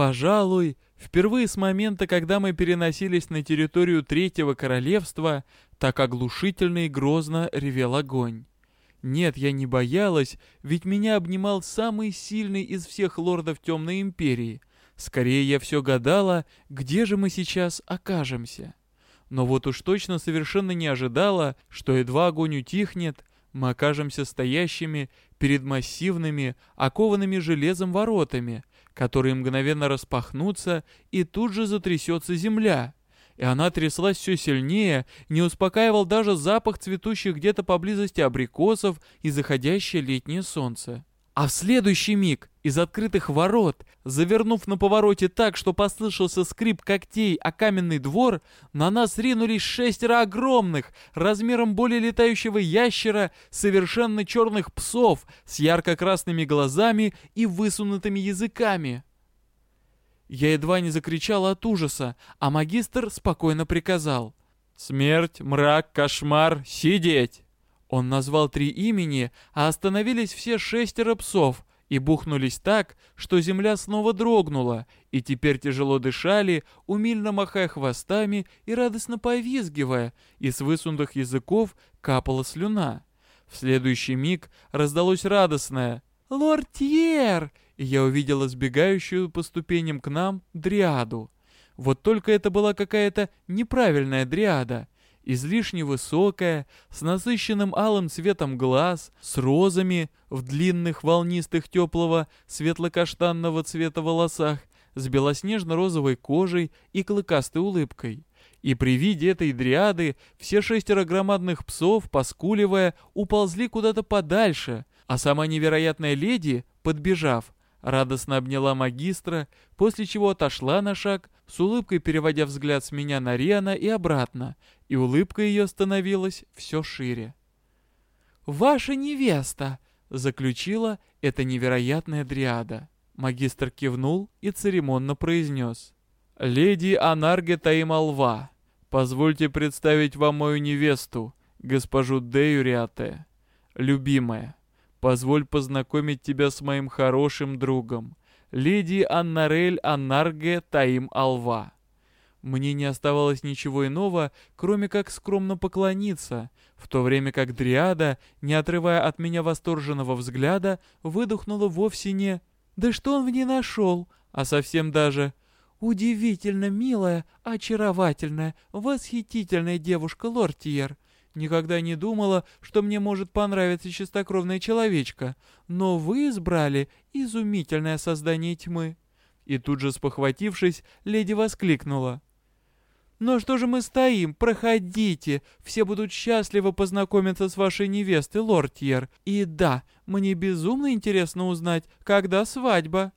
Пожалуй, впервые с момента, когда мы переносились на территорию Третьего Королевства, так оглушительно и грозно ревел огонь. Нет, я не боялась, ведь меня обнимал самый сильный из всех лордов Темной Империи. Скорее я все гадала, где же мы сейчас окажемся. Но вот уж точно совершенно не ожидала, что едва огонь утихнет, мы окажемся стоящими перед массивными, окованными железом воротами, которые мгновенно распахнутся, и тут же затрясется земля. И она тряслась все сильнее, не успокаивал даже запах цветущих где-то поблизости абрикосов и заходящее летнее солнце. А в следующий миг из открытых ворот, завернув на повороте так, что послышался скрип когтей о каменный двор, на нас ринулись шестеро огромных, размером более летающего ящера, совершенно черных псов с ярко-красными глазами и высунутыми языками. Я едва не закричал от ужаса, а магистр спокойно приказал. «Смерть, мрак, кошмар, сидеть!» Он назвал три имени, а остановились все шестеро псов и бухнулись так, что земля снова дрогнула, и теперь тяжело дышали, умильно махая хвостами и радостно повизгивая, и с высунутых языков капала слюна. В следующий миг раздалось радостное «Лорд Тьер!» и я увидела сбегающую по ступеням к нам дриаду. Вот только это была какая-то неправильная дриада — излишне высокая, с насыщенным алым цветом глаз, с розами в длинных волнистых теплого светло-каштанного цвета волосах, с белоснежно-розовой кожей и клыкастой улыбкой. И при виде этой дриады все шестеро громадных псов, поскуливая, уползли куда-то подальше, а сама невероятная леди, подбежав, радостно обняла магистра, после чего отошла на шаг, с улыбкой переводя взгляд с меня на Риана и обратно, и улыбка ее становилась все шире. «Ваша невеста!» — заключила эта невероятная дриада. Магистр кивнул и церемонно произнес. «Леди Анарге Таималва, позвольте представить вам мою невесту, госпожу Деюриате, любимая». Позволь познакомить тебя с моим хорошим другом, леди Аннарель Аннарге Таим Алва. Мне не оставалось ничего иного, кроме как скромно поклониться, в то время как Дриада, не отрывая от меня восторженного взгляда, выдохнула вовсе не «Да что он в ней нашел?» а совсем даже «Удивительно милая, очаровательная, восхитительная девушка Лортиер. Никогда не думала, что мне может понравиться чистокровная человечка, но вы избрали изумительное создание тьмы». И тут же спохватившись, леди воскликнула. «Но что же мы стоим? Проходите! Все будут счастливы познакомиться с вашей невестой, лорд И да, мне безумно интересно узнать, когда свадьба!»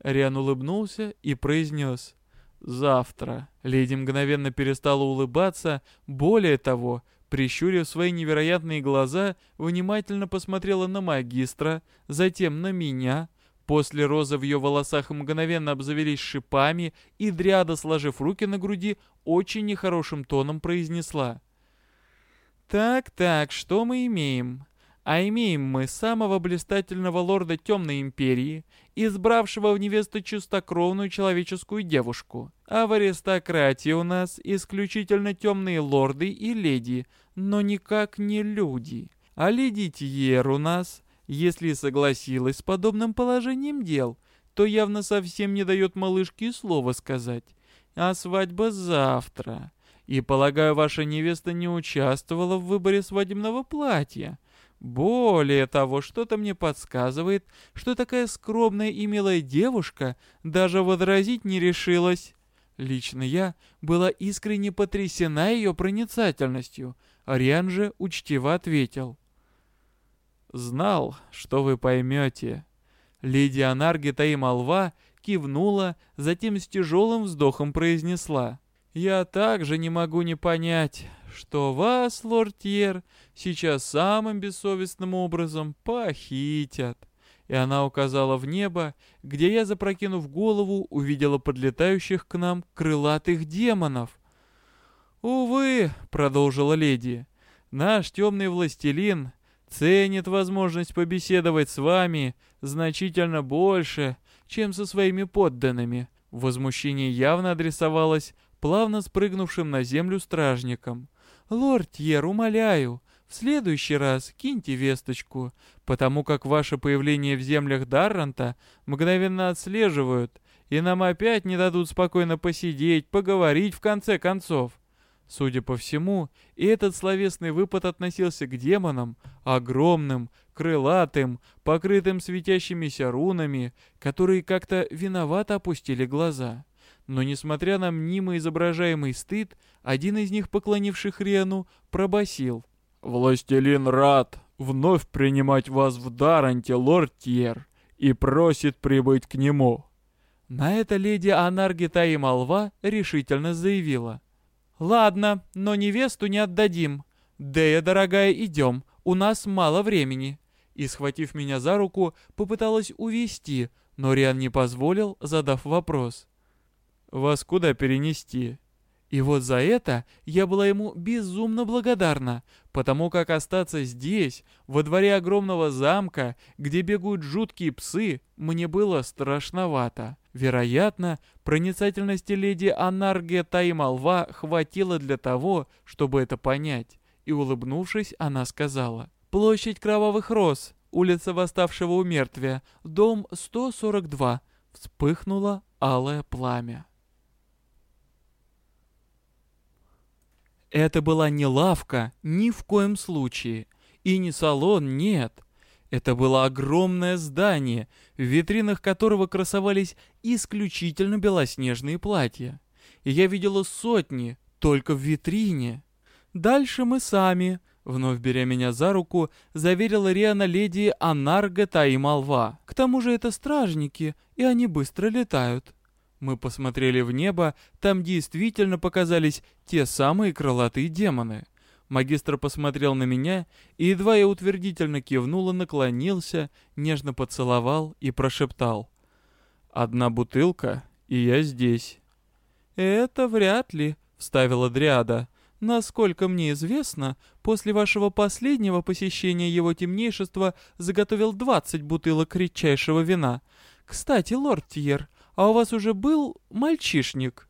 Риан улыбнулся и произнес. «Завтра». Леди мгновенно перестала улыбаться, более того, Прищурив свои невероятные глаза, внимательно посмотрела на магистра, затем на меня. После розы в ее волосах мгновенно обзавелись шипами, и дряда, сложив руки на груди, очень нехорошим тоном произнесла. «Так-так, что мы имеем? А имеем мы самого блистательного лорда Темной Империи, избравшего в невесту чистокровную человеческую девушку. А в аристократии у нас исключительно темные лорды и леди, но никак не люди. А леди Тьер у нас, если согласилась с подобным положением дел, то явно совсем не дает малышке слова сказать. А свадьба завтра. И, полагаю, ваша невеста не участвовала в выборе свадебного платья. Более того, что-то мне подсказывает, что такая скромная и милая девушка даже возразить не решилась. Лично я была искренне потрясена ее проницательностью. Ариан же учтиво ответил. «Знал, что вы поймете». Леди Анаргита и Молва кивнула, затем с тяжелым вздохом произнесла. «Я также не могу не понять, что вас, лорд Тьер, сейчас самым бессовестным образом похитят. И она указала в небо, где я, запрокинув голову, увидела подлетающих к нам крылатых демонов. «Увы», — продолжила леди, — «наш темный властелин ценит возможность побеседовать с вами значительно больше, чем со своими подданными. Возмущение явно адресовалось плавно спрыгнувшим на землю стражникам. «Лорд Тьер, умоляю, в следующий раз киньте весточку, потому как ваше появление в землях Дарранта мгновенно отслеживают, и нам опять не дадут спокойно посидеть, поговорить в конце концов. Судя по всему, и этот словесный выпад относился к демонам, огромным, крылатым, покрытым светящимися рунами, которые как-то виновато опустили глаза. Но несмотря на мнимо изображаемый стыд, один из них, поклонивших Рену, пробасил. «Властелин рад вновь принимать вас в Даранте, лорд Тьер, и просит прибыть к нему». На это леди Анаргита и Молва решительно заявила. «Ладно, но невесту не отдадим. Дея, дорогая, идем, у нас мало времени». И, схватив меня за руку, попыталась увести, но Риан не позволил, задав вопрос. «Вас куда перенести?» И вот за это я была ему безумно благодарна, потому как остаться здесь, во дворе огромного замка, где бегают жуткие псы, мне было страшновато. Вероятно, проницательности леди Анарге Таймалва хватило для того, чтобы это понять, и, улыбнувшись, она сказала. «Площадь Кровавых Роз, улица Восставшего у Мертвия, дом 142». Вспыхнуло алое пламя. Это была не лавка, ни в коем случае. И не салон, нет. Это было огромное здание, в витринах которого красовались исключительно белоснежные платья. И я видела сотни, только в витрине. Дальше мы сами, вновь беря меня за руку, заверила Риана леди Анарга Таималва. К тому же это стражники, и они быстро летают. Мы посмотрели в небо, там действительно показались те самые крылатые демоны. Магистр посмотрел на меня, и едва я утвердительно кивнул и наклонился, нежно поцеловал и прошептал. «Одна бутылка, и я здесь». «Это вряд ли», — вставила Дриада. «Насколько мне известно, после вашего последнего посещения его темнейшества заготовил двадцать бутылок редчайшего вина. Кстати, лорд Тьер, а у вас уже был мальчишник?»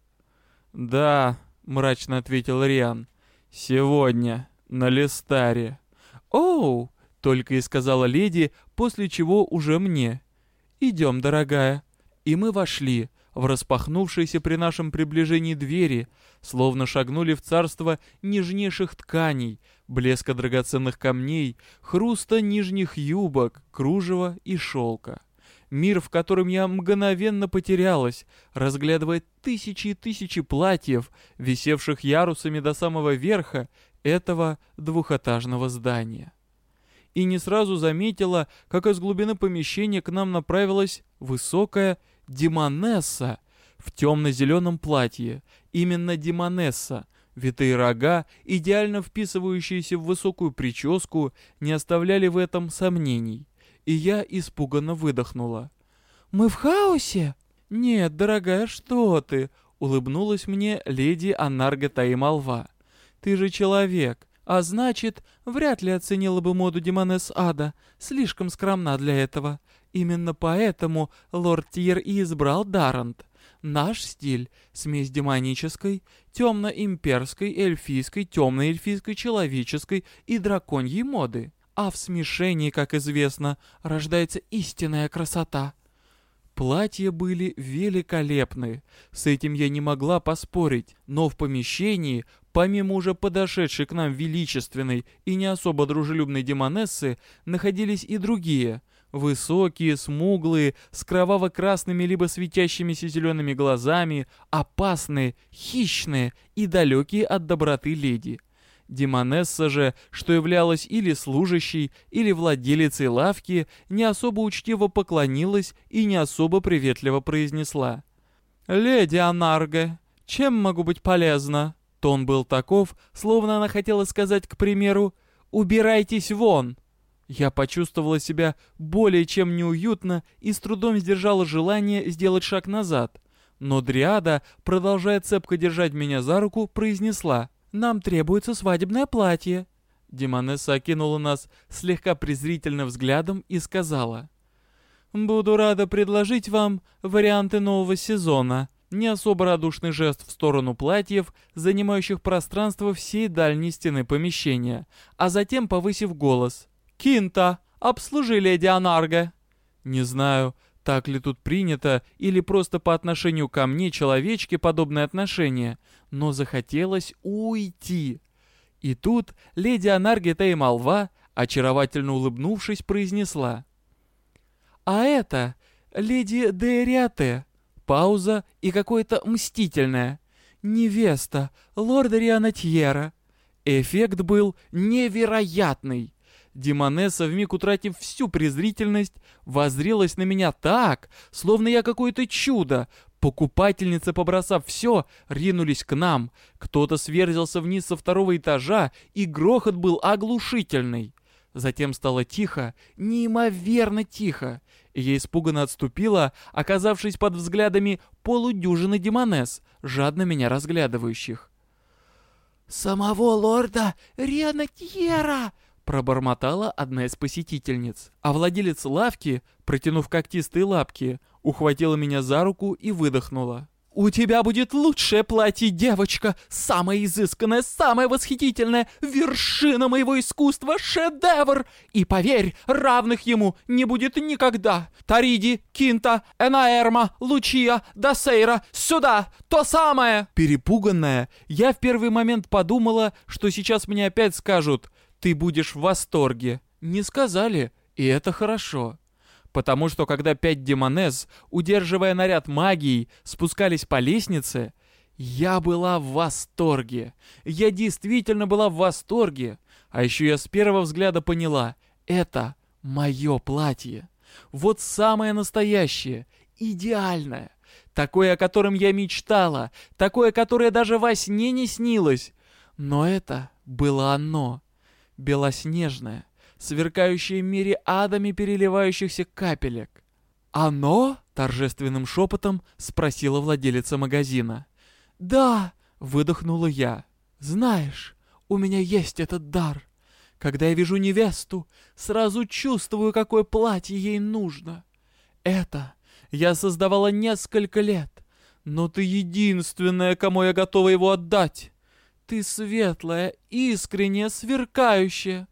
«Да», — мрачно ответил Риан. «Сегодня, на Листаре». «Оу!» — только и сказала леди, после чего уже мне. «Идем, дорогая». И мы вошли в распахнувшиеся при нашем приближении двери, словно шагнули в царство нежнейших тканей, блеска драгоценных камней, хруста нижних юбок, кружева и шелка мир, в котором я мгновенно потерялась, разглядывая тысячи и тысячи платьев, висевших ярусами до самого верха этого двухэтажного здания. И не сразу заметила, как из глубины помещения к нам направилась высокая Димонесса в темно-зеленом платье. Именно Димонесса — Витые рога, идеально вписывающиеся в высокую прическу, не оставляли в этом сомнений и я испуганно выдохнула. «Мы в хаосе?» «Нет, дорогая, что ты?» — улыбнулась мне леди Анарга Таималва. «Ты же человек, а значит, вряд ли оценила бы моду Демонес Ада, слишком скромна для этого. Именно поэтому лорд Тир и избрал Дарант. Наш стиль — смесь демонической, темно-имперской, эльфийской, темно-эльфийской, человеческой и драконьей моды а в смешении, как известно, рождается истинная красота. Платья были великолепны, с этим я не могла поспорить, но в помещении, помимо уже подошедшей к нам величественной и не особо дружелюбной демонессы, находились и другие, высокие, смуглые, с кроваво-красными либо светящимися зелеными глазами, опасные, хищные и далекие от доброты леди. Демонесса же, что являлась или служащей, или владелицей лавки, не особо учтиво поклонилась и не особо приветливо произнесла. «Леди Анарга, чем могу быть полезна?» Тон был таков, словно она хотела сказать, к примеру, «Убирайтесь вон!» Я почувствовала себя более чем неуютно и с трудом сдержала желание сделать шаг назад. Но Дриада, продолжая цепко держать меня за руку, произнесла нам требуется свадебное платье». Демонесса окинула нас слегка презрительным взглядом и сказала. Буду рада предложить вам варианты нового сезона. Не особо радушный жест в сторону платьев, занимающих пространство всей дальней стены помещения, а затем повысив голос. «Кинта, обслужи леди Анарга!» Не знаю, так ли тут принято или просто по отношению ко мне, человечке, подобное отношение, но захотелось уйти. И тут леди Анаргета и Молва, очаровательно улыбнувшись, произнесла. «А это леди Дериате». Пауза и какое-то мстительное. «Невеста лорда Рианатьера». Эффект был невероятный. Демонесса, вмиг утратив всю презрительность, воззрелась на меня так, словно я какое-то чудо. Покупательницы, побросав все, ринулись к нам. Кто-то сверзился вниз со второго этажа, и грохот был оглушительный. Затем стало тихо, неимоверно тихо, и я испуганно отступила, оказавшись под взглядами полудюжины демонесс, жадно меня разглядывающих. «Самого лорда Ренатьера!» Пробормотала одна из посетительниц, а владелец лавки, протянув когтистые лапки, ухватила меня за руку и выдохнула. «У тебя будет лучшее платье, девочка! Самое изысканное, самое восхитительное! Вершина моего искусства! Шедевр! И поверь, равных ему не будет никогда! Тариди, Кинта, Энаэрма, Лучия, Досейра, сюда! То самое!» Перепуганная, я в первый момент подумала, что сейчас мне опять скажут «ты будешь в восторге». Не сказали, и это хорошо потому что когда пять демонез, удерживая наряд магией, спускались по лестнице, я была в восторге. Я действительно была в восторге. А еще я с первого взгляда поняла, это мое платье. Вот самое настоящее, идеальное. Такое, о котором я мечтала, такое, которое даже во сне не снилось. Но это было оно, белоснежное, сверкающее мириадами переливающихся капелек. «Оно?» — торжественным шепотом спросила владелица магазина. «Да!» — выдохнула я. «Знаешь, у меня есть этот дар. Когда я вижу невесту, сразу чувствую, какое платье ей нужно. Это я создавала несколько лет, но ты единственная, кому я готова его отдать. Ты светлая, искренняя, сверкающая,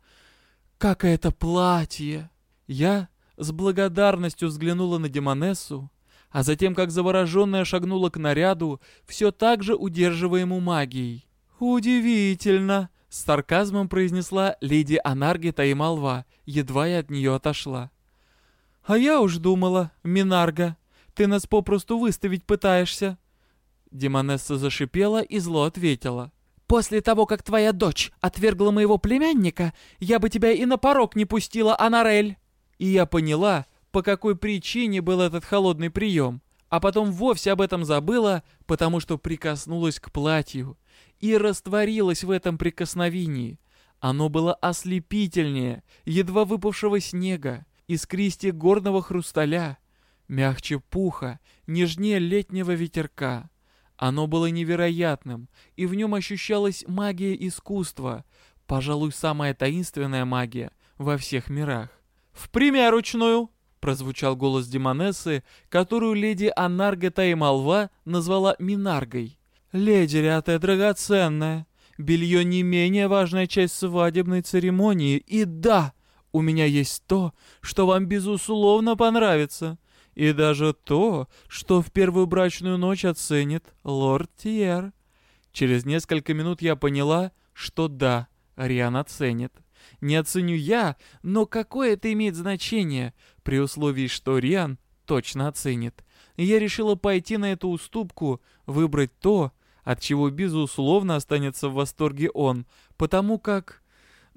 как это платье!» Я с благодарностью взглянула на Демонессу, а затем, как завороженная, шагнула к наряду, все так же удерживаемому магией. «Удивительно!» — с сарказмом произнесла леди Анаргита и Малва, едва я от нее отошла. «А я уж думала, Минарга, ты нас попросту выставить пытаешься!» Демонесса зашипела и зло ответила. После того, как твоя дочь отвергла моего племянника, я бы тебя и на порог не пустила, Анарель!» И я поняла, по какой причине был этот холодный прием, а потом вовсе об этом забыла, потому что прикоснулась к платью и растворилась в этом прикосновении. Оно было ослепительнее, едва выпавшего снега, искристее горного хрусталя, мягче пуха, нежнее летнего ветерка. Оно было невероятным, и в нем ощущалась магия искусства, пожалуй, самая таинственная магия во всех мирах. «В примерочную!» — прозвучал голос Демонессы, которую леди Анарга Таймалва назвала Минаргой. «Леди Рятая драгоценная, белье не менее важная часть свадебной церемонии, и да, у меня есть то, что вам безусловно понравится. И даже то, что в первую брачную ночь оценит лорд Тьер. Через несколько минут я поняла, что да, Риан оценит. Не оценю я, но какое это имеет значение, при условии, что Риан точно оценит. Я решила пойти на эту уступку, выбрать то, от чего безусловно останется в восторге он, потому как...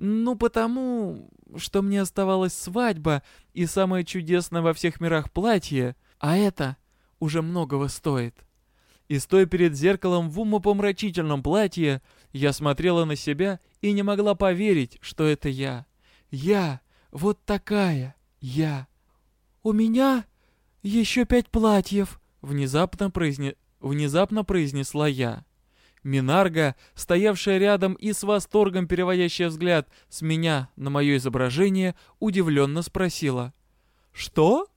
Ну, потому что мне оставалась свадьба и самое чудесное во всех мирах платье, а это уже многого стоит. И стоя перед зеркалом в умопомрачительном платье, я смотрела на себя и не могла поверить, что это я. Я, вот такая, я. «У меня еще пять платьев», — внезапно, произне... внезапно произнесла я. Минарга, стоявшая рядом и с восторгом переводящая взгляд с меня на мое изображение, удивленно спросила. «Что?»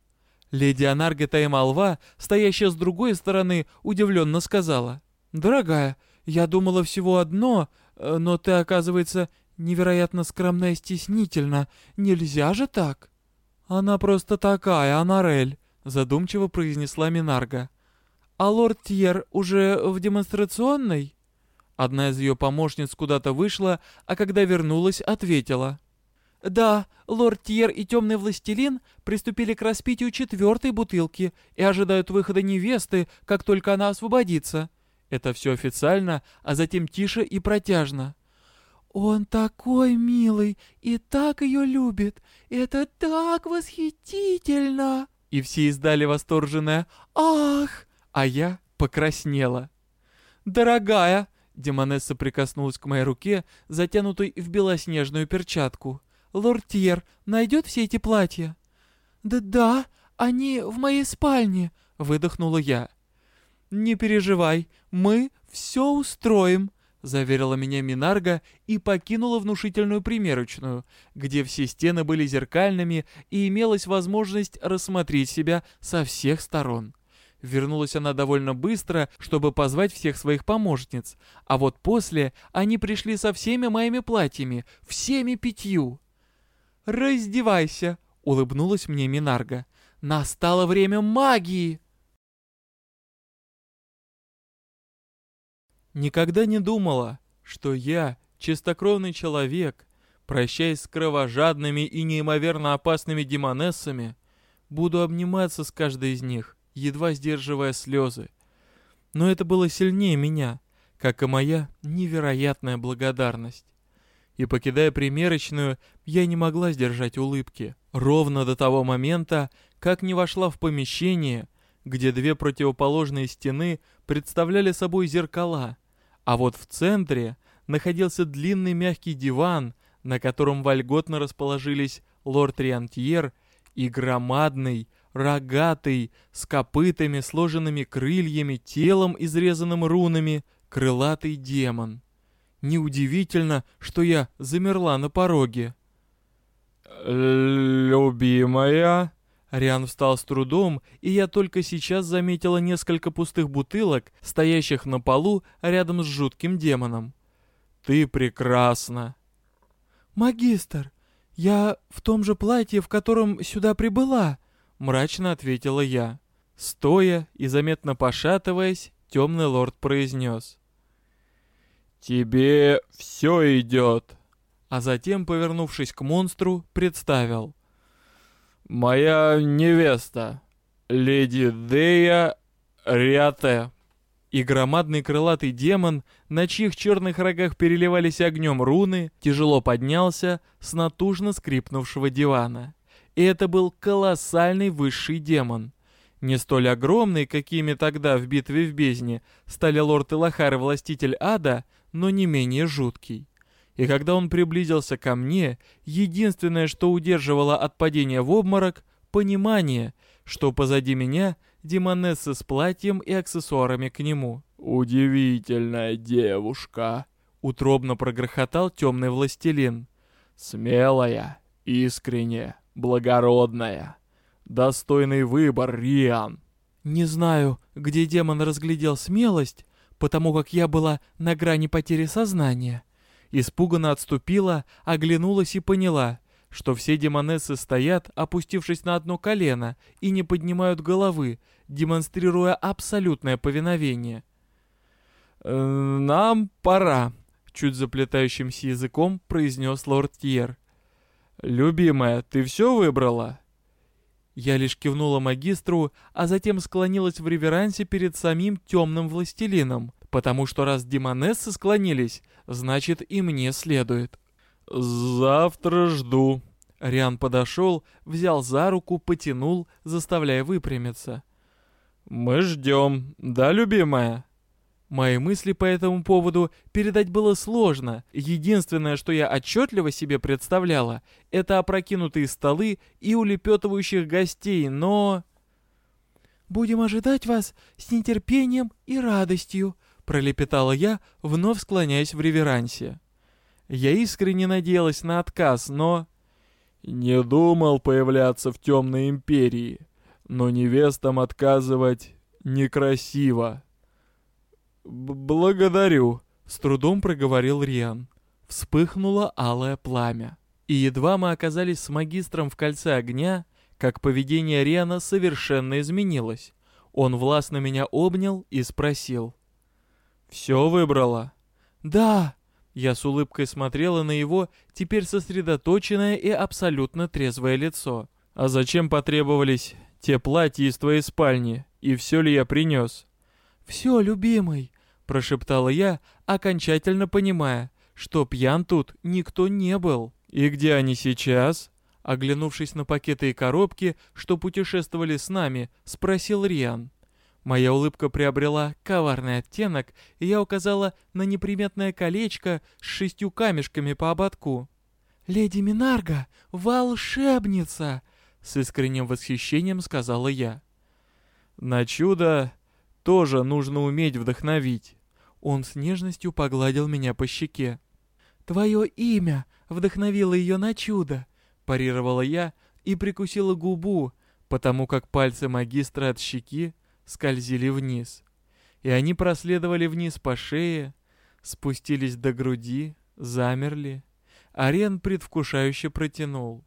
Леди Анарга Таймалва, стоящая с другой стороны, удивленно сказала. «Дорогая, я думала всего одно, э, но ты, оказывается, невероятно скромная и стеснительна. Нельзя же так?» «Она просто такая, Анарель», — задумчиво произнесла Минарга. «А лорд Тьер уже в демонстрационной?» Одна из ее помощниц куда-то вышла, а когда вернулась, ответила. «Да, лорд Тьер и темный властелин приступили к распитию четвертой бутылки и ожидают выхода невесты, как только она освободится. Это все официально, а затем тише и протяжно. «Он такой милый и так ее любит! Это так восхитительно!» И все издали восторженное «Ах!» А я покраснела. «Дорогая!» Демонесса прикоснулась к моей руке, затянутой в белоснежную перчатку. «Лорд найдет все эти платья?» «Да-да, они в моей спальне», — выдохнула я. «Не переживай, мы все устроим», — заверила меня Минарга и покинула внушительную примерочную, где все стены были зеркальными и имелась возможность рассмотреть себя со всех сторон. Вернулась она довольно быстро, чтобы позвать всех своих помощниц, а вот после они пришли со всеми моими платьями, всеми пятью. «Раздевайся!» — улыбнулась мне Минарга. «Настало время магии!» Никогда не думала, что я, чистокровный человек, прощаясь с кровожадными и неимоверно опасными демонессами, буду обниматься с каждой из них, едва сдерживая слезы. Но это было сильнее меня, как и моя невероятная благодарность и, покидая примерочную, я не могла сдержать улыбки. Ровно до того момента, как не вошла в помещение, где две противоположные стены представляли собой зеркала, а вот в центре находился длинный мягкий диван, на котором вольготно расположились лорд Риантьер и громадный, рогатый, с копытами, сложенными крыльями, телом, изрезанным рунами, крылатый демон. Неудивительно, что я замерла на пороге. «Любимая?» Риан встал с трудом, и я только сейчас заметила несколько пустых бутылок, стоящих на полу рядом с жутким демоном. «Ты прекрасна!» «Магистр, я в том же платье, в котором сюда прибыла», — мрачно ответила я. Стоя и заметно пошатываясь, темный лорд произнес. «Тебе все идет!» А затем, повернувшись к монстру, представил. «Моя невеста, леди Дея Риате». И громадный крылатый демон, на чьих черных рогах переливались огнем руны, тяжело поднялся с натужно скрипнувшего дивана. И это был колоссальный высший демон. Не столь огромный, какими тогда в битве в бездне стали лорд Илахар и властитель ада, но не менее жуткий. И когда он приблизился ко мне, единственное, что удерживало от падения в обморок, понимание, что позади меня демонесса с платьем и аксессуарами к нему. «Удивительная девушка!» — утробно прогрохотал темный властелин. «Смелая, искренняя, благородная. Достойный выбор, Риан!» Не знаю, где демон разглядел смелость, потому как я была на грани потери сознания. Испуганно отступила, оглянулась и поняла, что все демонессы стоят, опустившись на одно колено, и не поднимают головы, демонстрируя абсолютное повиновение. «Э, «Нам пора», — чуть заплетающимся языком произнес лорд Тьер. «Любимая, ты все выбрала?» Я лишь кивнула магистру, а затем склонилась в реверансе перед самим темным властелином, потому что раз демонессы склонились, значит и мне следует. «Завтра жду». Риан подошел, взял за руку, потянул, заставляя выпрямиться. «Мы ждем, да, любимая?» Мои мысли по этому поводу передать было сложно. Единственное, что я отчетливо себе представляла, это опрокинутые столы и улепетывающих гостей, но... «Будем ожидать вас с нетерпением и радостью», — пролепетала я, вновь склоняясь в реверансе. Я искренне надеялась на отказ, но... «Не думал появляться в темной империи. но невестам отказывать некрасиво. «Благодарю», — с трудом проговорил Риан. Вспыхнуло алое пламя. И едва мы оказались с магистром в кольце огня, как поведение Риана совершенно изменилось. Он властно меня обнял и спросил. «Все выбрала?» «Да!» Я с улыбкой смотрела на его теперь сосредоточенное и абсолютно трезвое лицо. «А зачем потребовались те платья из твоей спальни? И все ли я принес?» «Все, любимый!» — прошептала я, окончательно понимая, что пьян тут никто не был. «И где они сейчас?» Оглянувшись на пакеты и коробки, что путешествовали с нами, спросил Риан. Моя улыбка приобрела коварный оттенок, и я указала на неприметное колечко с шестью камешками по ободку. «Леди Минарга, волшебница!» — с искренним восхищением сказала я. «На чудо тоже нужно уметь вдохновить». Он с нежностью погладил меня по щеке. «Твое имя вдохновило ее на чудо», — парировала я и прикусила губу, потому как пальцы магистра от щеки скользили вниз. И они проследовали вниз по шее, спустились до груди, замерли. Арен предвкушающе протянул.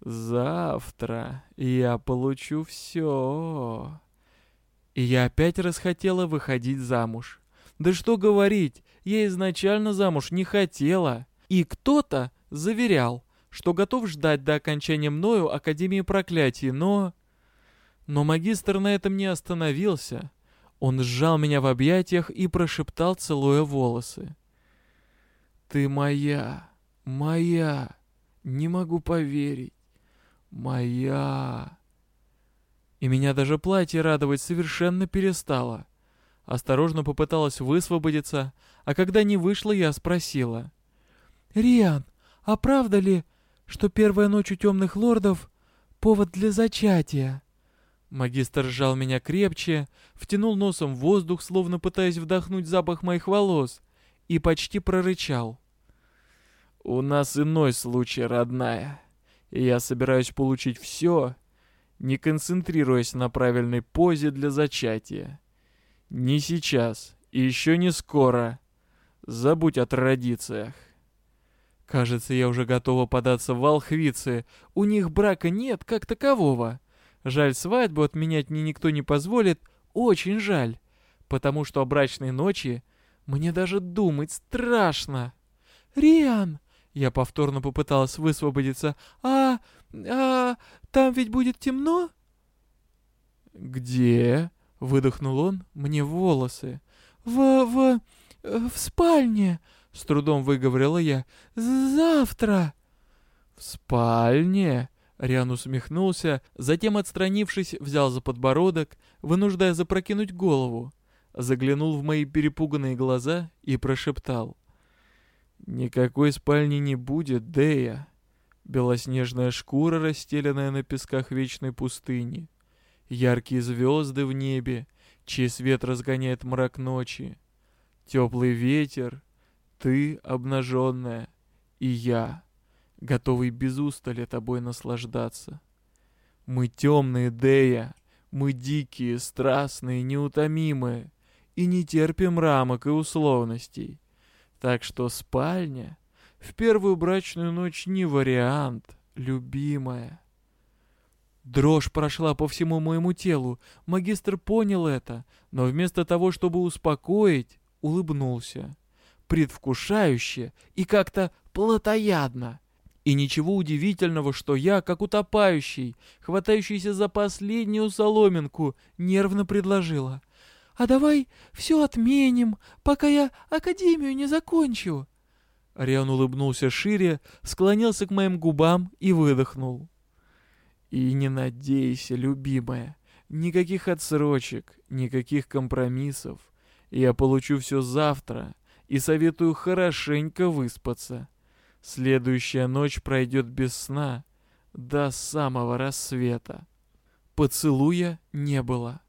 «Завтра я получу все». И я опять расхотела выходить замуж. Да что говорить, я изначально замуж не хотела. И кто-то заверял, что готов ждать до окончания мною Академии Проклятий, но... Но магистр на этом не остановился. Он сжал меня в объятиях и прошептал, целуя волосы. «Ты моя, моя, не могу поверить, моя». И меня даже платье радовать совершенно перестало. Осторожно попыталась высвободиться, а когда не вышло, я спросила. «Риан, а правда ли, что первая ночь у темных лордов — повод для зачатия?» Магистр сжал меня крепче, втянул носом в воздух, словно пытаясь вдохнуть запах моих волос, и почти прорычал. «У нас иной случай, родная, я собираюсь получить все, не концентрируясь на правильной позе для зачатия. Не сейчас и еще не скоро. Забудь о традициях». Кажется, я уже готова податься в волхвицы. У них брака нет как такового. Жаль, свадьбу отменять мне никто не позволит, очень жаль, потому что о брачной ночи мне даже думать страшно. Риан, я повторно попыталась высвободиться. А, а, там ведь будет темно? Где? Выдохнул он мне в волосы. В, в, в спальне, с трудом выговорила я. Завтра. В спальне? Риан усмехнулся, затем, отстранившись, взял за подбородок, вынуждая запрокинуть голову, заглянул в мои перепуганные глаза и прошептал. «Никакой спальни не будет, Дея. Белоснежная шкура, расстеленная на песках вечной пустыни. Яркие звезды в небе, чей свет разгоняет мрак ночи. Теплый ветер, ты обнаженная, и я» готовый без устали тобой наслаждаться. Мы темные, Дея, мы дикие, страстные, неутомимые, и не терпим рамок и условностей. Так что спальня в первую брачную ночь не вариант, любимая. Дрожь прошла по всему моему телу. Магистр понял это, но вместо того, чтобы успокоить, улыбнулся. Предвкушающе и как-то плотоядно. И ничего удивительного, что я, как утопающий, хватающийся за последнюю соломинку, нервно предложила. «А давай все отменим, пока я академию не закончу». Риан улыбнулся шире, склонился к моим губам и выдохнул. «И не надейся, любимая, никаких отсрочек, никаких компромиссов. Я получу все завтра и советую хорошенько выспаться». Следующая ночь пройдет без сна до самого рассвета. Поцелуя не было.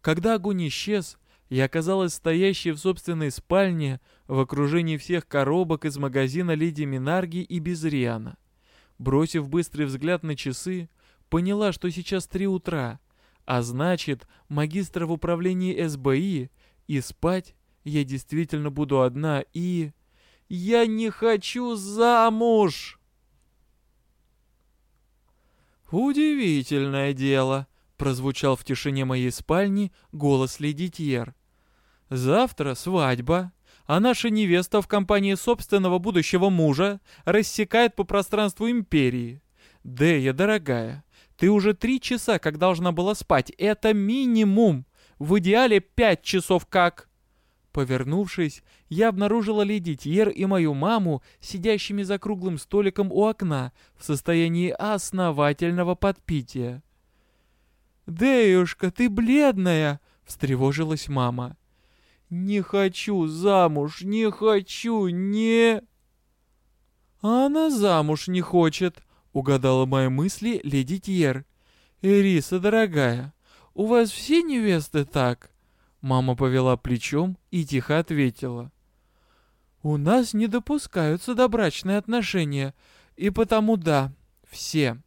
Когда огонь исчез, я оказалась стоящей в собственной спальне в окружении всех коробок из магазина Леди Минарги и Безриана. Бросив быстрый взгляд на часы, поняла, что сейчас три утра, а значит, магистр в управлении СБИ, и спать я действительно буду одна, и... Я не хочу замуж! «Удивительное дело», — прозвучал в тишине моей спальни голос леди Тьер. «Завтра свадьба, а наша невеста в компании собственного будущего мужа рассекает по пространству империи. Дея, дорогая, ты уже три часа как должна была спать. Это минимум. В идеале пять часов как. Повернувшись, я обнаружила леди Тьер и мою маму, сидящими за круглым столиком у окна, в состоянии основательного подпития. «Деюшка, ты бледная!» — встревожилась мама. «Не хочу замуж, не хочу, не...» «А она замуж не хочет», — угадала мои мысли леди Тьер. «Ириса, дорогая, у вас все невесты так?» Мама повела плечом и тихо ответила. «У нас не допускаются добрачные отношения, и потому да, все.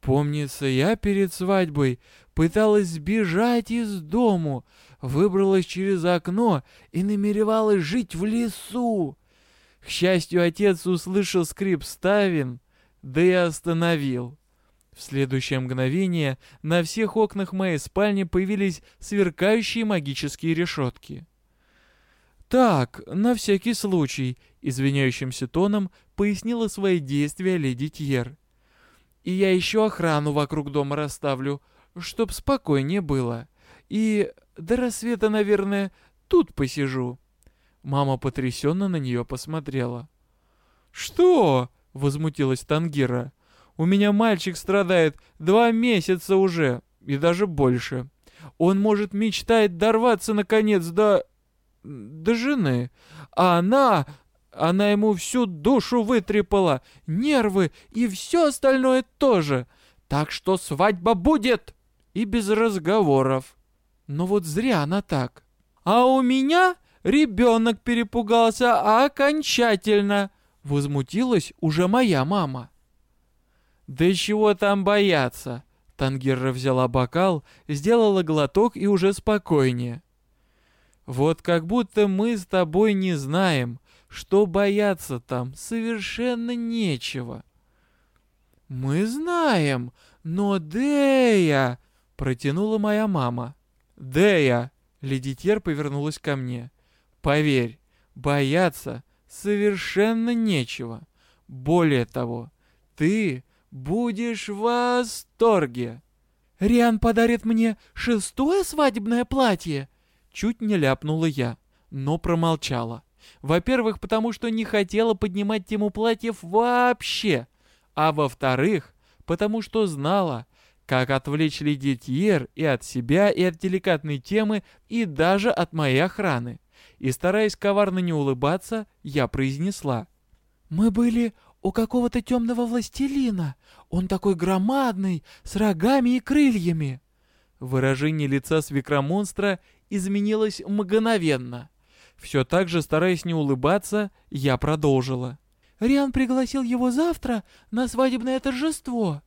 Помнится, я перед свадьбой пыталась сбежать из дому, выбралась через окно и намеревалась жить в лесу. К счастью, отец услышал скрип ставен, да и остановил. В следующее мгновение на всех окнах моей спальни появились сверкающие магические решетки. «Так, на всякий случай», — извиняющимся тоном пояснила свои действия леди Тьер. «И я еще охрану вокруг дома расставлю, чтоб спокойнее было. И до рассвета, наверное, тут посижу». Мама потрясенно на нее посмотрела. «Что?» — возмутилась Тангира. У меня мальчик страдает два месяца уже, и даже больше. Он, может, мечтает дорваться, наконец, до... до жены. А она... она ему всю душу вытрепала, нервы и все остальное тоже. Так что свадьба будет, и без разговоров. Но вот зря она так. А у меня ребенок перепугался окончательно. Возмутилась уже моя мама. «Да чего там бояться?» Тангира взяла бокал, сделала глоток и уже спокойнее. «Вот как будто мы с тобой не знаем, что бояться там совершенно нечего». «Мы знаем, но Дея...» — протянула моя мама. «Дея!» — Ледитер повернулась ко мне. «Поверь, бояться совершенно нечего. Более того, ты будешь в восторге. Риан подарит мне шестое свадебное платье. Чуть не ляпнула я, но промолчала. Во-первых, потому что не хотела поднимать тему платьев вообще. А во-вторых, потому что знала, как отвлечь леди Тьер и от себя, и от деликатной темы, и даже от моей охраны. И стараясь коварно не улыбаться, я произнесла. «Мы были у какого-то темного властелина. Он такой громадный, с рогами и крыльями». Выражение лица свекромонстра изменилось мгновенно. Все так же, стараясь не улыбаться, я продолжила. «Риан пригласил его завтра на свадебное торжество».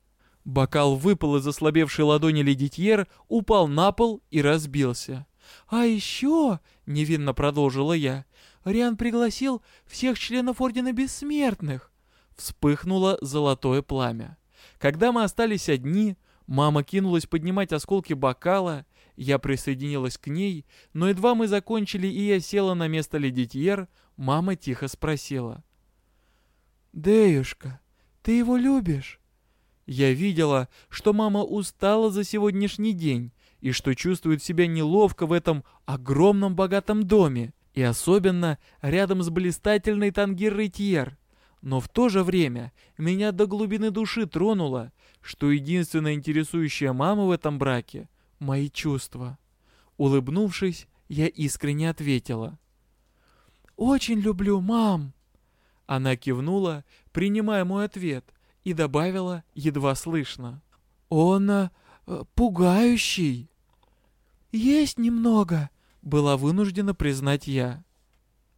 Бокал выпал из ослабевшей ладони леди Тьер, упал на пол и разбился. «А еще», — невинно продолжила я, — «Риан пригласил всех членов Ордена Бессмертных. Вспыхнуло золотое пламя. Когда мы остались одни, мама кинулась поднимать осколки бокала, я присоединилась к ней, но едва мы закончили и я села на место леди Тьер, мама тихо спросила. «Деюшка, ты его любишь?» Я видела, что мама устала за сегодняшний день и что чувствует себя неловко в этом огромном богатом доме, и особенно рядом с блистательной Тангирой Тьер. Но в то же время меня до глубины души тронуло, что единственное интересующее маму в этом браке — мои чувства. Улыбнувшись, я искренне ответила. «Очень люблю, мам!» Она кивнула, принимая мой ответ, и добавила едва слышно. «Он э, пугающий!» «Есть немного», — была вынуждена признать я.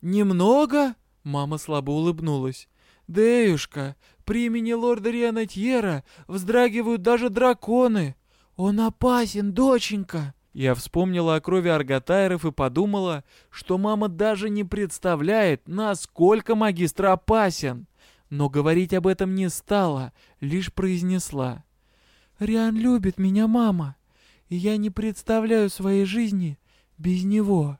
«Немного?» — мама слабо улыбнулась. «Деюшка, При имени лорда Рианатьера вздрагивают даже драконы. Он опасен, доченька. Я вспомнила о крови арготайров и подумала, что мама даже не представляет, насколько магистр опасен. Но говорить об этом не стала, лишь произнесла. «Риан любит меня, мама, и я не представляю своей жизни без него».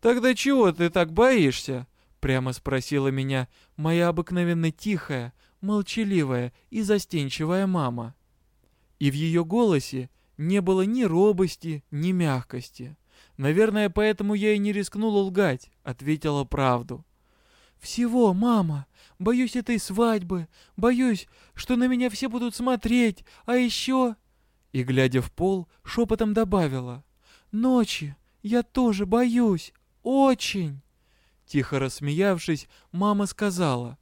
«Тогда чего ты так боишься?» — прямо спросила меня моя обыкновенно тихая, молчаливая и застенчивая мама. И в ее голосе не было ни робости, ни мягкости. Наверное, поэтому я и не рискнула лгать, ответила правду. «Всего, мама. Боюсь этой свадьбы. Боюсь, что на меня все будут смотреть. А еще...» И, глядя в пол, шепотом добавила. «Ночи. Я тоже боюсь. Очень!» Тихо рассмеявшись, мама сказала.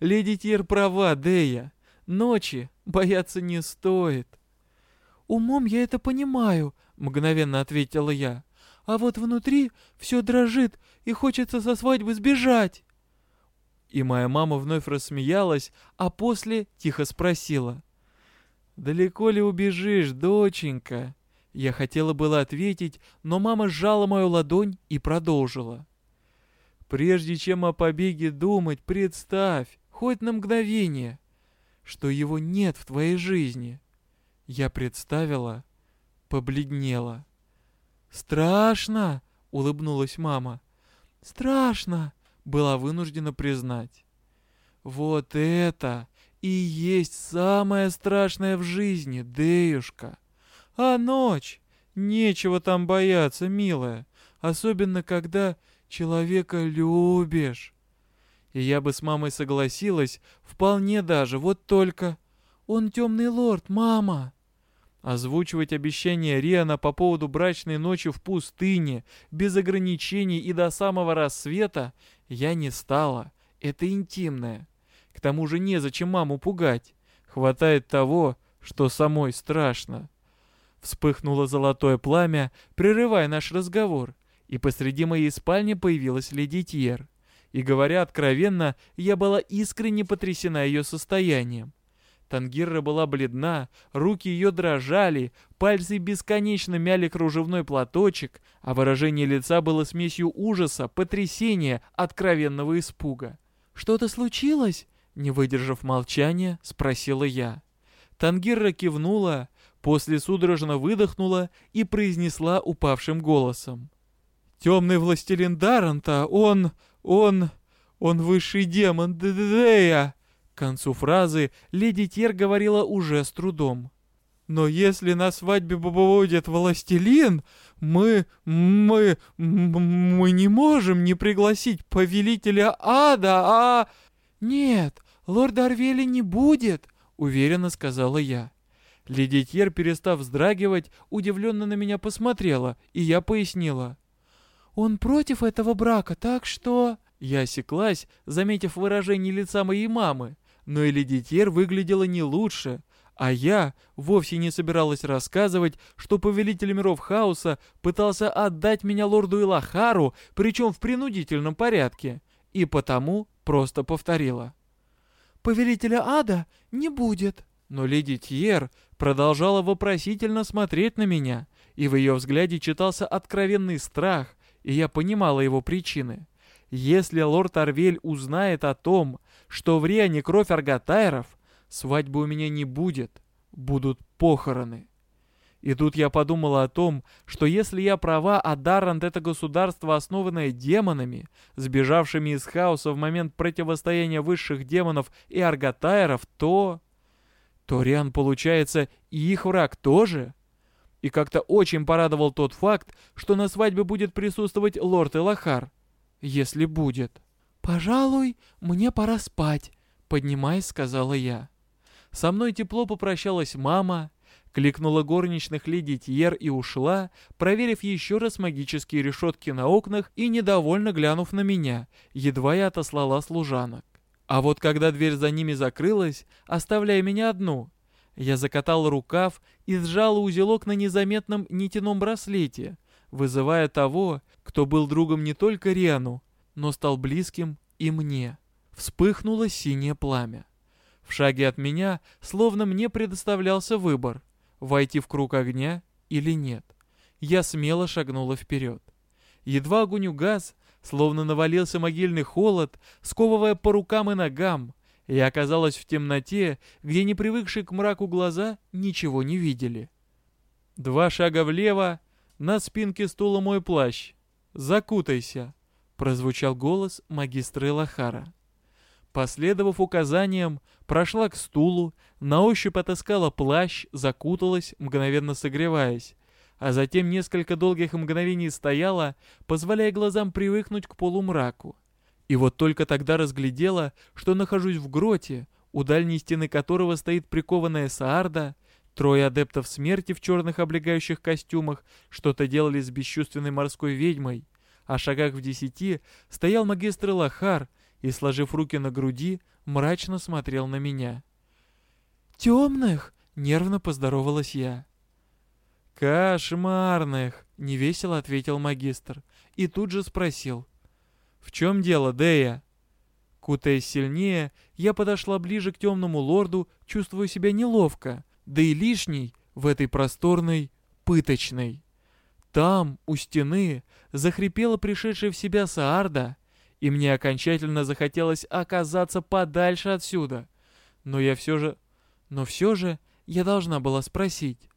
«Леди Тир права, Дея. Ночи бояться не стоит». «Умом я это понимаю», — мгновенно ответила я. «А вот внутри все дрожит и хочется со свадьбы сбежать». И моя мама вновь рассмеялась, а после тихо спросила. «Далеко ли убежишь, доченька?» Я хотела было ответить, но мама сжала мою ладонь и продолжила. Прежде чем о побеге думать, представь, хоть на мгновение, что его нет в твоей жизни. Я представила, побледнела. «Страшно!» — улыбнулась мама. «Страшно!» — была вынуждена признать. «Вот это и есть самое страшное в жизни, Деюшка! А ночь? Нечего там бояться, милая, особенно когда человека любишь. И я бы с мамой согласилась, вполне даже, вот только... Он темный лорд, мама. Озвучивать обещание Риана по поводу брачной ночи в пустыне, без ограничений и до самого рассвета, я не стала. Это интимное. К тому же незачем маму пугать. Хватает того, что самой страшно. Вспыхнуло золотое пламя, прерывая наш разговор и посреди моей спальни появилась леди Тьер. И говоря откровенно, я была искренне потрясена ее состоянием. Тангирра была бледна, руки ее дрожали, пальцы бесконечно мяли кружевной платочек, а выражение лица было смесью ужаса, потрясения, откровенного испуга. «Что-то случилось?» Не выдержав молчания, спросила я. Тангирра кивнула, после судорожно выдохнула и произнесла упавшим голосом. Темный властелин Даранта, он... он... он высший демон Дедея!» Концу фразы леди Тер говорила уже с трудом. «Но если на свадьбе будет властелин, мы... мы... мы не можем не пригласить повелителя ада, а...» «Нет, лорда Арвели не будет», — уверенно сказала я. Леди Тьер, перестав вздрагивать, удивленно на меня посмотрела, и я пояснила. Он против этого брака, так что...» Я осеклась, заметив выражение лица моей мамы, но Эли Дитьер выглядела не лучше, а я вовсе не собиралась рассказывать, что повелитель миров хаоса пытался отдать меня лорду Илахару, причем в принудительном порядке, и потому просто повторила. «Повелителя ада не будет». Но леди Тьер продолжала вопросительно смотреть на меня, и в ее взгляде читался откровенный страх, и я понимала его причины. Если лорд Арвель узнает о том, что в Риане кровь арготайров, свадьбы у меня не будет, будут похороны. И тут я подумала о том, что если я права, а Дарранд — это государство, основанное демонами, сбежавшими из хаоса в момент противостояния высших демонов и арготайров, то... То Риан, получается, и их враг тоже? И как-то очень порадовал тот факт, что на свадьбе будет присутствовать лорд Элахар. Если будет. «Пожалуй, мне пора спать», — поднимаясь, сказала я. Со мной тепло попрощалась мама, кликнула горничных леди Тьер и ушла, проверив еще раз магические решетки на окнах и недовольно глянув на меня, едва я отослала служанок. А вот когда дверь за ними закрылась, оставляя меня одну, я закатал рукав и сжал узелок на незаметном нитяном браслете, вызывая того, кто был другом не только Риану, но стал близким и мне. Вспыхнуло синее пламя. В шаге от меня, словно мне предоставлялся выбор, войти в круг огня или нет. Я смело шагнула вперед. Едва огонь угас, словно навалился могильный холод, сковывая по рукам и ногам, и оказалась в темноте, где непривыкшие к мраку глаза ничего не видели. Два шага влево, на спинке стула мой плащ. «Закутайся», — прозвучал голос магистра Элахара. Последовав указаниям, прошла к стулу, на ощупь отыскала плащ, закуталась, мгновенно согреваясь, а затем несколько долгих мгновений стояла, позволяя глазам привыкнуть к полумраку. И вот только тогда разглядела, что нахожусь в гроте, у дальней стены которого стоит прикованная Саарда, трое адептов смерти в черных облегающих костюмах что-то делали с бесчувственной морской ведьмой, а шагах в десяти стоял магистр Лахар и, сложив руки на груди, мрачно смотрел на меня. «Темных!» — нервно поздоровалась я. «Кошмарных!» — невесело ответил магистр и тут же спросил. «В чем дело, Дея?» Кутаясь сильнее, я подошла ближе к темному лорду, чувствуя себя неловко, да и лишней в этой просторной пыточной. Там, у стены, захрипела пришедшая в себя Саарда, и мне окончательно захотелось оказаться подальше отсюда. Но я все же... Но все же я должна была спросить.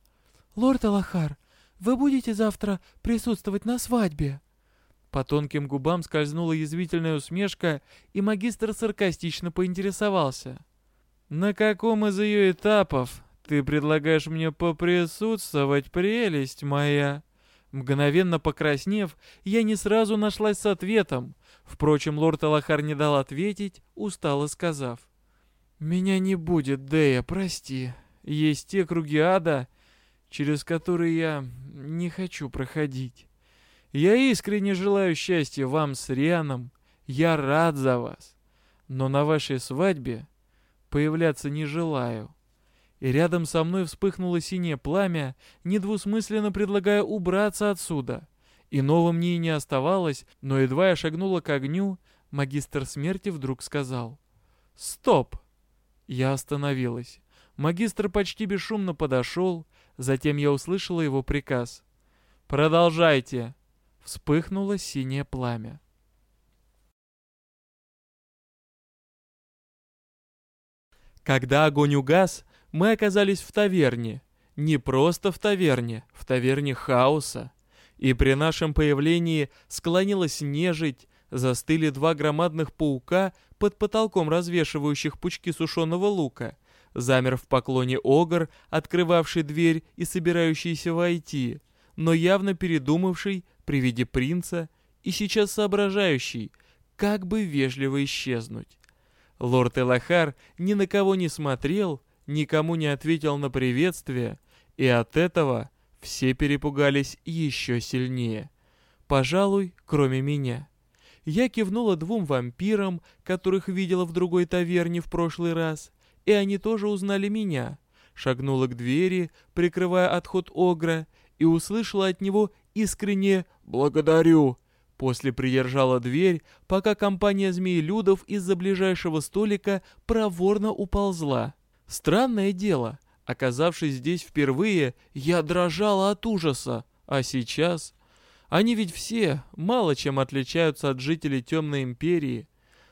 «Лорд Алахар, вы будете завтра присутствовать на свадьбе?» По тонким губам скользнула язвительная усмешка, и магистр саркастично поинтересовался. «На каком из ее этапов ты предлагаешь мне поприсутствовать, прелесть моя?» Мгновенно покраснев, я не сразу нашлась с ответом. Впрочем, лорд Алахар не дал ответить, устало сказав. «Меня не будет, Дея, прости. Есть те круги ада, через которые я не хочу проходить. Я искренне желаю счастья вам с Рианом. Я рад за вас. Но на вашей свадьбе появляться не желаю и рядом со мной вспыхнуло синее пламя, недвусмысленно предлагая убраться отсюда. Иного мне и не оставалось, но едва я шагнула к огню, магистр смерти вдруг сказал «Стоп!» Я остановилась. Магистр почти бесшумно подошел, затем я услышала его приказ. «Продолжайте!» Вспыхнуло синее пламя. Когда огонь угас, мы оказались в таверне. Не просто в таверне, в таверне хаоса. И при нашем появлении склонилась нежить, застыли два громадных паука под потолком развешивающих пучки сушеного лука. Замер в поклоне огр, открывавший дверь и собирающийся войти, но явно передумавший при виде принца и сейчас соображающий, как бы вежливо исчезнуть. Лорд Элахар ни на кого не смотрел, никому не ответил на приветствие, и от этого все перепугались еще сильнее. Пожалуй, кроме меня. Я кивнула двум вампирам, которых видела в другой таверне в прошлый раз, и они тоже узнали меня. Шагнула к двери, прикрывая отход Огра, и услышала от него искренне «благодарю». После придержала дверь, пока компания змеелюдов из-за ближайшего столика проворно уползла. Странное дело, оказавшись здесь впервые, я дрожала от ужаса, а сейчас... Они ведь все мало чем отличаются от жителей Темной Империи,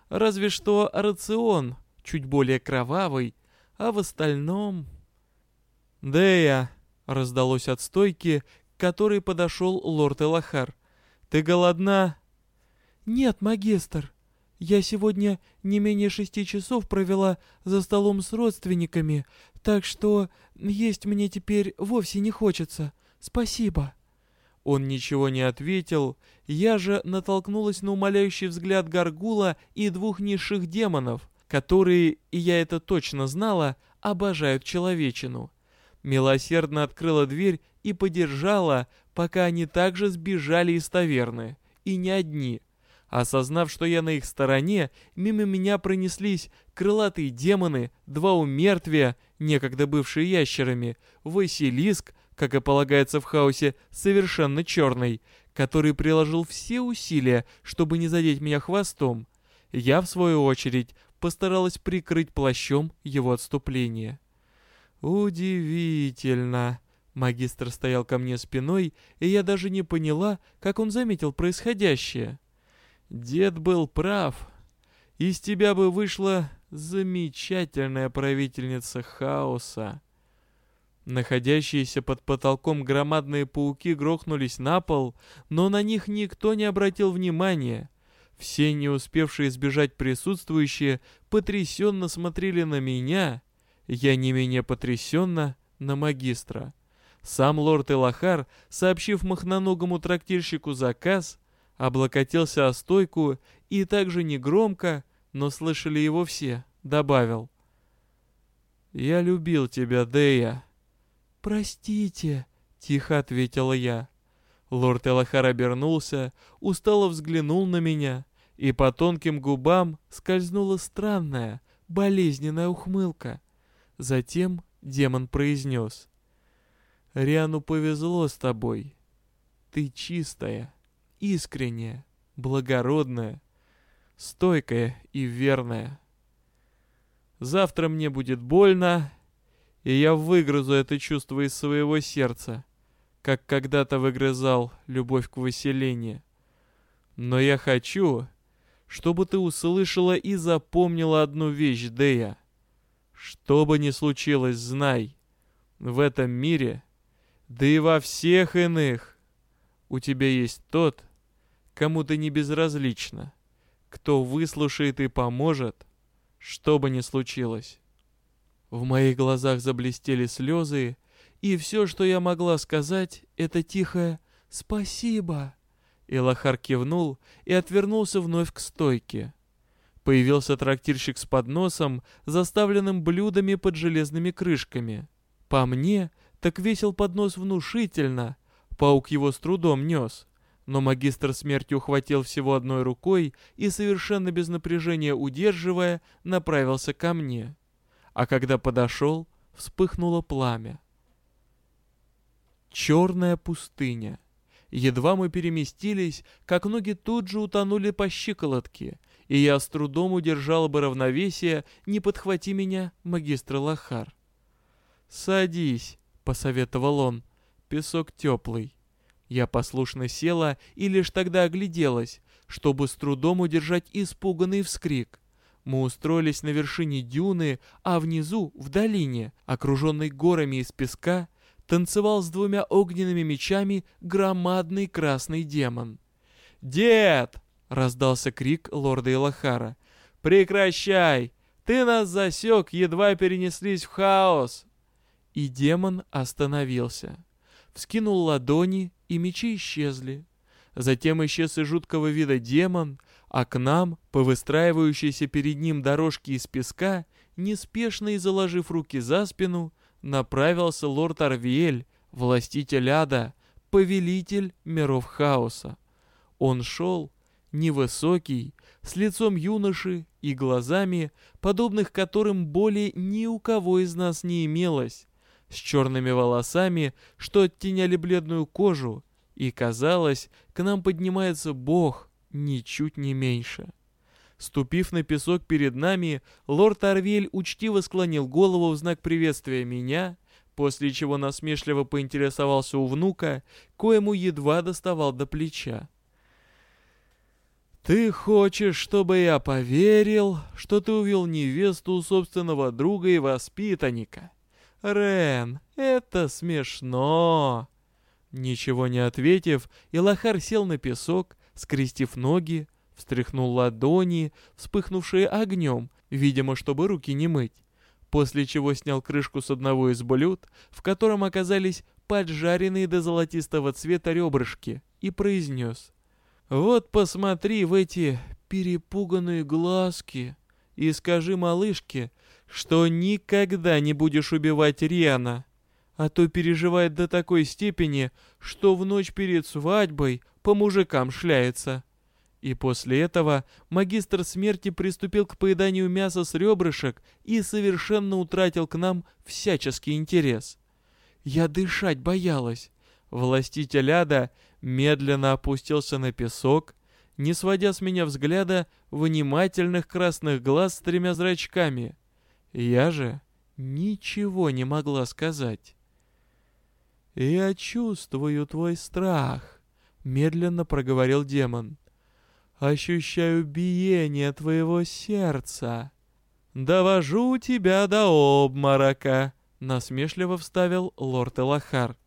разве что рацион чуть более кровавый, а в остальном... «Дея!» — раздалось от стойки, к которой подошел лорд Элахар. «Ты голодна?» «Нет, магистр», я сегодня не менее шести часов провела за столом с родственниками, так что есть мне теперь вовсе не хочется. Спасибо». Он ничего не ответил, я же натолкнулась на умоляющий взгляд Гаргула и двух низших демонов, которые, и я это точно знала, обожают человечину. Милосердно открыла дверь и подержала, пока они также сбежали из таверны. И не одни — Осознав, что я на их стороне, мимо меня пронеслись крылатые демоны, два умертвия, некогда бывшие ящерами, Василиск, как и полагается в хаосе, совершенно черный, который приложил все усилия, чтобы не задеть меня хвостом. Я, в свою очередь, постаралась прикрыть плащом его отступление. «Удивительно!» Магистр стоял ко мне спиной, и я даже не поняла, как он заметил происходящее. «Дед был прав. Из тебя бы вышла замечательная правительница хаоса». Находящиеся под потолком громадные пауки грохнулись на пол, но на них никто не обратил внимания. Все не успевшие сбежать присутствующие потрясенно смотрели на меня, я не менее потрясенно на магистра. Сам лорд Элахар, сообщив махноногому трактирщику заказ, облокотился о стойку и также негромко, но слышали его все, добавил. «Я любил тебя, Дея». «Простите», — тихо ответила я. Лорд Элахар обернулся, устало взглянул на меня, и по тонким губам скользнула странная, болезненная ухмылка. Затем демон произнес. «Риану повезло с тобой. Ты чистая, искренняя, благородная, стойкая и верная. Завтра мне будет больно, и я выгрызу это чувство из своего сердца, как когда-то выгрызал любовь к выселению. Но я хочу, чтобы ты услышала и запомнила одну вещь, Дея. Что бы ни случилось, знай, в этом мире, да и во всех иных, у тебя есть тот, кому ты не безразлична, кто выслушает и поможет, что бы ни случилось. В моих глазах заблестели слезы, и все, что я могла сказать, это тихое «Спасибо». Илахар кивнул и отвернулся вновь к стойке. Появился трактирщик с подносом, заставленным блюдами под железными крышками. По мне, так весил поднос внушительно. Паук его с трудом нес. Но магистр смерти ухватил всего одной рукой и, совершенно без напряжения удерживая, направился ко мне а когда подошел, вспыхнуло пламя. Черная пустыня. Едва мы переместились, как ноги тут же утонули по щиколотке, и я с трудом удержал бы равновесие, не подхвати меня, магистр Лохар. «Садись», — посоветовал он, — «песок теплый». Я послушно села и лишь тогда огляделась, чтобы с трудом удержать испуганный вскрик. Мы устроились на вершине дюны, а внизу, в долине, окруженной горами из песка, танцевал с двумя огненными мечами громадный красный демон. «Дед!» — раздался крик лорда Илахара. «Прекращай! Ты нас засек, едва перенеслись в хаос!» И демон остановился. Вскинул ладони, и мечи исчезли. Затем исчез и жуткого вида демон, а к нам, по выстраивающейся перед ним дорожке из песка, неспешно и заложив руки за спину, направился лорд Арвиэль, властитель ада, повелитель миров хаоса. Он шел, невысокий, с лицом юноши и глазами, подобных которым более ни у кого из нас не имелось, с черными волосами, что оттеняли бледную кожу, и казалось, к нам поднимается Бог, ничуть не меньше. Ступив на песок перед нами, лорд Арвель учтиво склонил голову в знак приветствия меня, после чего насмешливо поинтересовался у внука, коему едва доставал до плеча. «Ты хочешь, чтобы я поверил, что ты увел невесту у собственного друга и воспитанника? Рен, это смешно!» Ничего не ответив, Илахар сел на песок, скрестив ноги, встряхнул ладони, вспыхнувшие огнем, видимо, чтобы руки не мыть, после чего снял крышку с одного из блюд, в котором оказались поджаренные до золотистого цвета ребрышки, и произнес «Вот посмотри в эти перепуганные глазки и скажи малышке, что никогда не будешь убивать Риана, а то переживает до такой степени, что в ночь перед свадьбой по мужикам шляется. И после этого магистр смерти приступил к поеданию мяса с ребрышек и совершенно утратил к нам всяческий интерес. Я дышать боялась. Властитель ада медленно опустился на песок, не сводя с меня взгляда внимательных красных глаз с тремя зрачками. Я же ничего не могла сказать. «Я чувствую твой страх», — медленно проговорил демон. «Ощущаю биение твоего сердца. Довожу тебя до обморока», — насмешливо вставил лорд Элахар.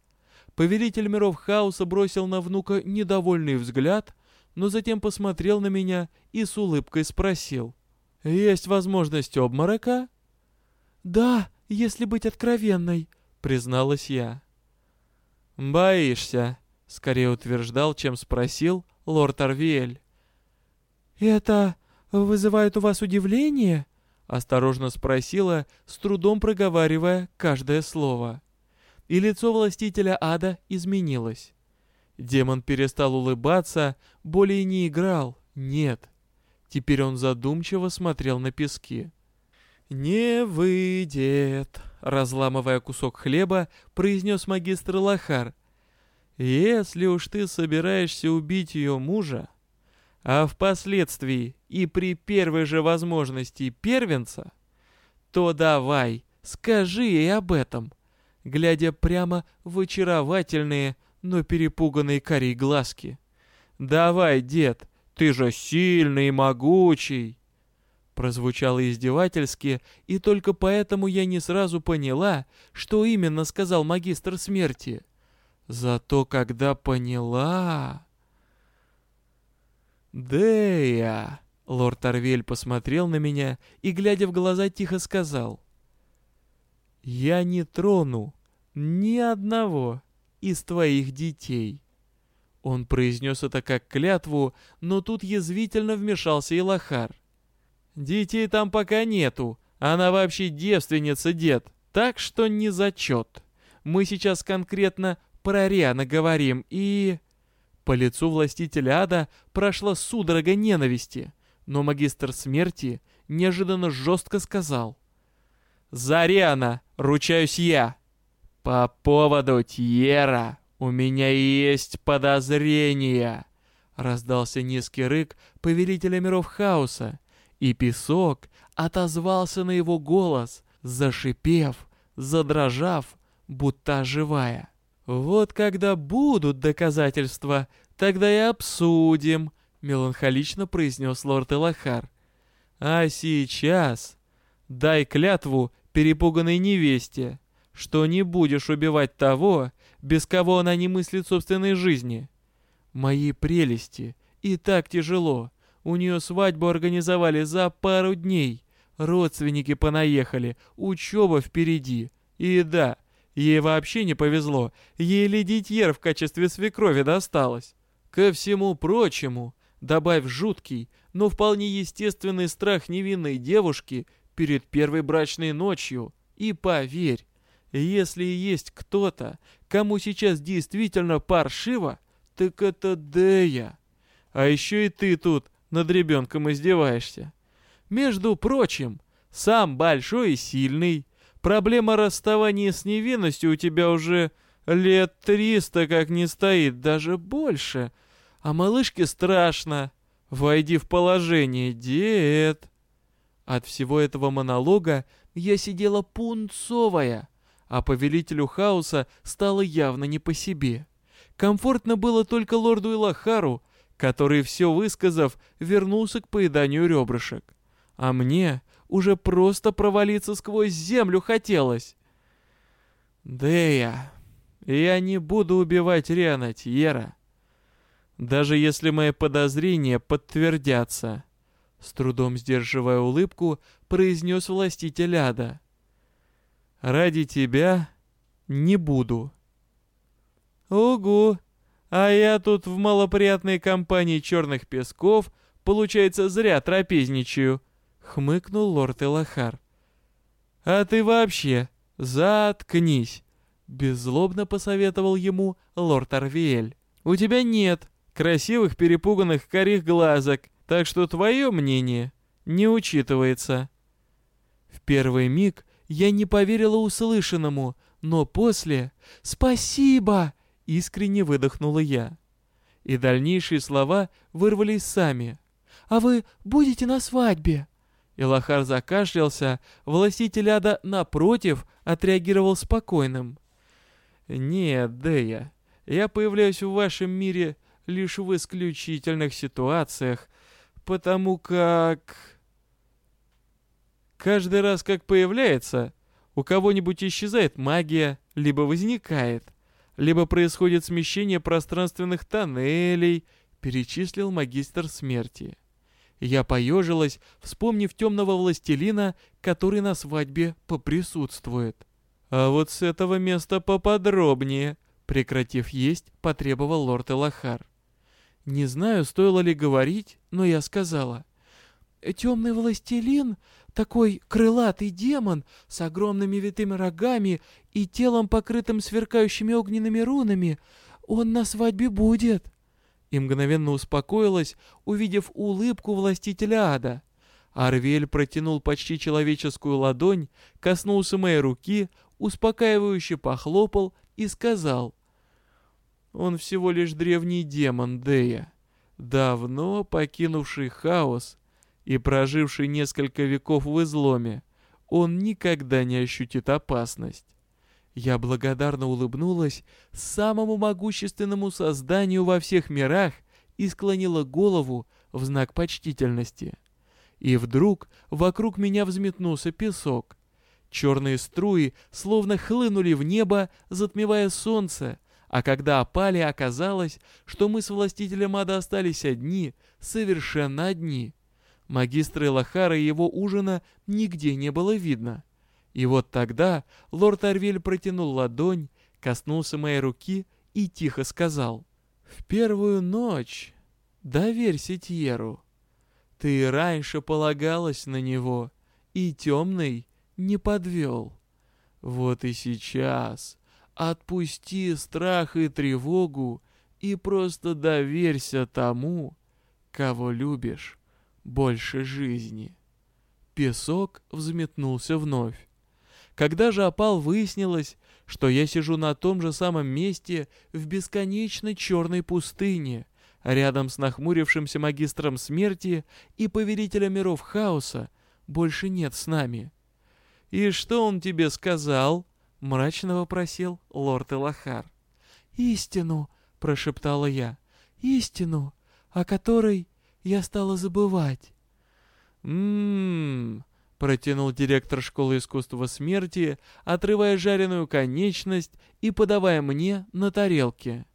Повелитель миров хаоса бросил на внука недовольный взгляд, но затем посмотрел на меня и с улыбкой спросил. «Есть возможность обморока?» «Да, если быть откровенной», — призналась я. «Боишься?» — скорее утверждал, чем спросил лорд Арвиэль. «Это вызывает у вас удивление?» — осторожно спросила, с трудом проговаривая каждое слово. И лицо властителя ада изменилось. Демон перестал улыбаться, более не играл, нет. Теперь он задумчиво смотрел на пески. «Не выйдет», — разламывая кусок хлеба, произнес магистр Лохар. «Если уж ты собираешься убить ее мужа, а впоследствии и при первой же возможности первенца, то давай, скажи ей об этом», глядя прямо в очаровательные, но перепуганные корей глазки. «Давай, дед, ты же сильный и могучий!» Прозвучало издевательски, и только поэтому я не сразу поняла, что именно сказал магистр смерти. Зато когда поняла... «Дея!» Лорд Арвель посмотрел на меня и, глядя в глаза, тихо сказал. «Я не трону ни одного из твоих детей». Он произнес это как клятву, но тут язвительно вмешался Илахар. «Детей там пока нету, она вообще девственница, дед, так что не зачет. Мы сейчас конкретно про Риана говорим и...» По лицу властителя ада прошла судорога ненависти, но магистр смерти неожиданно жестко сказал. «За Риана ручаюсь я!» «По поводу Тьера у меня есть подозрения!» Раздался низкий рык повелителя миров хаоса, и песок отозвался на его голос, зашипев, задрожав, будто оживая. «Вот когда будут доказательства, тогда и обсудим», — меланхолично произнес лорд Элахар. «А сейчас дай клятву перепуганной невесте, что не будешь убивать того, без кого она не мыслит собственной жизни. Моей прелести и так тяжело. У нее свадьбу организовали за пару дней. Родственники понаехали, учеба впереди. И да, ей вообще не повезло, ей ледитьер в качестве свекрови досталось. Ко всему прочему, добавь жуткий, но вполне естественный страх невинной девушки перед первой брачной ночью. И поверь, если есть кто-то, кому сейчас действительно паршиво, так это Дея. А еще и ты тут над ребенком издеваешься. Между прочим, сам большой и сильный. Проблема расставания с невинностью у тебя уже лет триста как не стоит, даже больше. А малышке страшно. Войди в положение, дед. От всего этого монолога я сидела пунцовая а повелителю хаоса стало явно не по себе. Комфортно было только лорду Илахару, который, все высказав, вернулся к поеданию ребрышек. А мне уже просто провалиться сквозь землю хотелось. Дея, я не буду убивать Риана Тьера. Даже если мои подозрения подтвердятся. С трудом сдерживая улыбку, произнес властитель ада. Ради тебя не буду. Угу. А я тут в малоприятной компании черных песков, получается, зря трапезничаю, хмыкнул лорд Элахар. А ты вообще заткнись, беззлобно посоветовал ему лорд Арвиэль. У тебя нет красивых перепуганных корих глазок, так что твое мнение не учитывается. В первый миг я не поверила услышанному, но после «Спасибо!» искренне выдохнула я. и дальнейшие слова вырвались сами. «А вы будете на свадьбе?» Илахар закашлялся, властитель ада, напротив, отреагировал спокойным. «Нет, Дея, я появляюсь в вашем мире лишь в исключительных ситуациях, потому как...» Каждый раз, как появляется, у кого-нибудь исчезает магия, либо возникает, либо происходит смещение пространственных тоннелей, перечислил магистр смерти. Я поежилась, вспомнив темного властелина, который на свадьбе поприсутствует. А вот с этого места поподробнее, прекратив есть, потребовал лорд Элахар. Не знаю, стоило ли говорить, но я сказала. «Темный властелин такой крылатый демон с огромными витыми рогами и телом, покрытым сверкающими огненными рунами. Он на свадьбе будет. И мгновенно успокоилась, увидев улыбку властителя ада. Арвель протянул почти человеческую ладонь, коснулся моей руки, успокаивающе похлопал и сказал. Он всего лишь древний демон Дея, давно покинувший хаос и проживший несколько веков в изломе, он никогда не ощутит опасность. Я благодарно улыбнулась самому могущественному созданию во всех мирах и склонила голову в знак почтительности. И вдруг вокруг меня взметнулся песок. Черные струи словно хлынули в небо, затмевая солнце, а когда опали, оказалось, что мы с властителем ада остались одни, совершенно одни. Магистра Элахара и его ужина нигде не было видно. И вот тогда лорд Арвель протянул ладонь, коснулся моей руки и тихо сказал. «В первую ночь доверься Тьеру. Ты раньше полагалась на него, и темный не подвел. Вот и сейчас отпусти страх и тревогу и просто доверься тому, кого любишь больше жизни. Песок взметнулся вновь. Когда же опал, выяснилось, что я сижу на том же самом месте в бесконечной черной пустыне, рядом с нахмурившимся магистром смерти и повелителем миров хаоса больше нет с нами. «И что он тебе сказал?» — мрачно вопросил лорд Элахар. «Истину!» — прошептала я. «Истину, о которой я стала забывать. «М-м-м», протянул директор школы искусства смерти, отрывая жареную конечность и подавая мне на тарелке.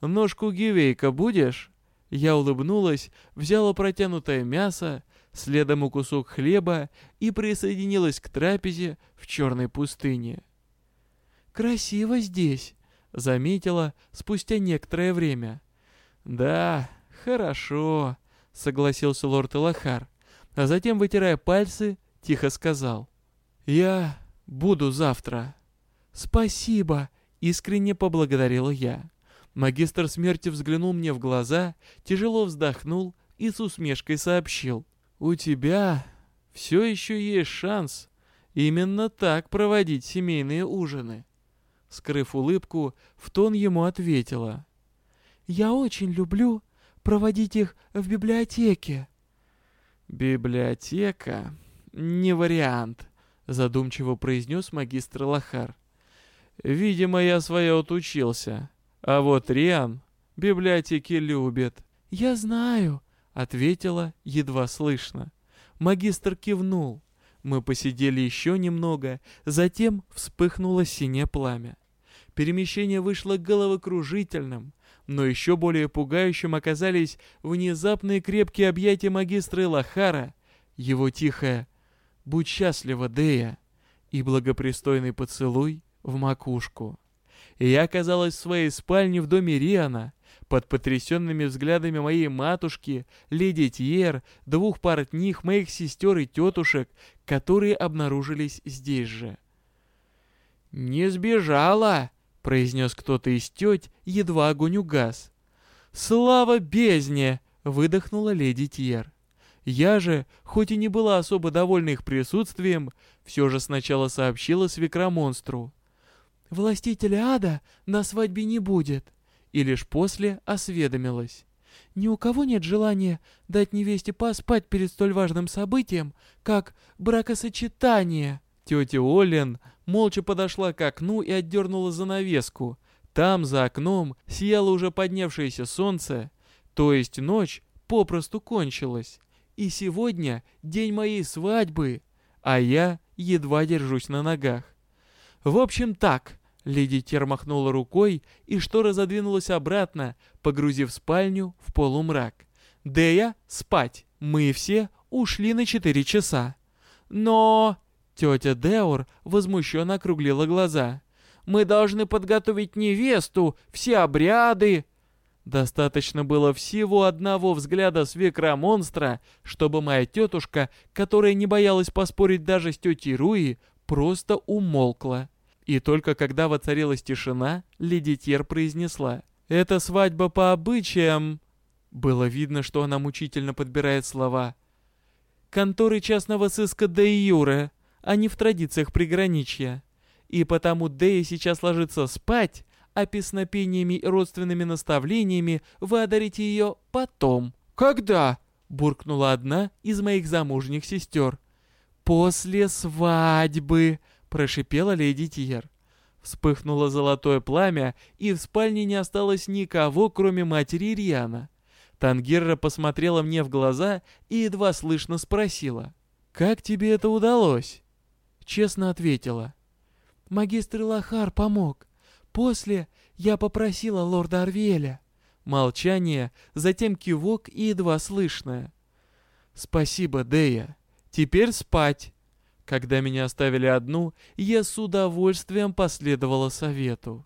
«Ножку гивейка будешь?» Я улыбнулась, взяла протянутое мясо, следом и кусок хлеба и присоединилась к трапезе в черной пустыне. «Красиво здесь», — заметила спустя некоторое время. «Да, хорошо», согласился лорд Элахар, а затем, вытирая пальцы, тихо сказал. «Я буду завтра». «Спасибо!» — искренне поблагодарила я. Магистр смерти взглянул мне в глаза, тяжело вздохнул и с усмешкой сообщил. «У тебя все еще есть шанс именно так проводить семейные ужины». Скрыв улыбку, в тон ему ответила. «Я очень люблю проводить их в библиотеке». «Библиотека? Не вариант», — задумчиво произнес магистр Лохар. «Видимо, я свое отучился. А вот Риан библиотеки любит». «Я знаю», — ответила едва слышно. Магистр кивнул. Мы посидели еще немного, затем вспыхнуло синее пламя. Перемещение вышло головокружительным но еще более пугающим оказались внезапные крепкие объятия магистра Лахара, его тихое «Будь счастлива, Дея!» и благопристойный поцелуй в макушку. И я оказалась в своей спальне в доме Риана, под потрясенными взглядами моей матушки, леди Тьер, двух портних, моих сестер и тетушек, которые обнаружились здесь же. «Не сбежала!» Произнес кто-то из теть, едва огонь угас. «Слава бездне!» — выдохнула леди Тьер. Я же, хоть и не была особо довольна их присутствием, все же сначала сообщила свекромонстру. «Властителя ада на свадьбе не будет, и лишь после осведомилась. «Ни у кого нет желания дать невесте поспать перед столь важным событием, как бракосочетание?» Тетя Олен молча подошла к окну и отдернула занавеску. Там, за окном, сияло уже поднявшееся солнце, то есть ночь попросту кончилась. И сегодня день моей свадьбы, а я едва держусь на ногах. В общем так, леди Тер махнула рукой, и штора задвинулась обратно, погрузив спальню в полумрак. Дея, спать, мы все ушли на четыре часа. Но... Тетя Деур возмущенно округлила глаза. «Мы должны подготовить невесту, все обряды!» Достаточно было всего одного взгляда свекра-монстра, чтобы моя тетушка, которая не боялась поспорить даже с тетей Руи, просто умолкла. И только когда воцарилась тишина, леди Тьер произнесла «Это свадьба по обычаям». Было видно, что она мучительно подбирает слова. «Конторы частного сыска де юре а не в традициях приграничья. И потому Дея сейчас ложится спать, а песнопениями и родственными наставлениями вы одарите ее потом. «Когда?» — буркнула одна из моих замужних сестер. «После свадьбы!» — прошипела леди Тьер. Вспыхнуло золотое пламя, и в спальне не осталось никого, кроме матери Ирьяна. Тангерра посмотрела мне в глаза и едва слышно спросила. «Как тебе это удалось?» Честно ответила. «Магистр Лохар помог. После я попросила лорда Арвеля». Молчание, затем кивок и едва слышное. «Спасибо, Дея. Теперь спать». Когда меня оставили одну, я с удовольствием последовала совету.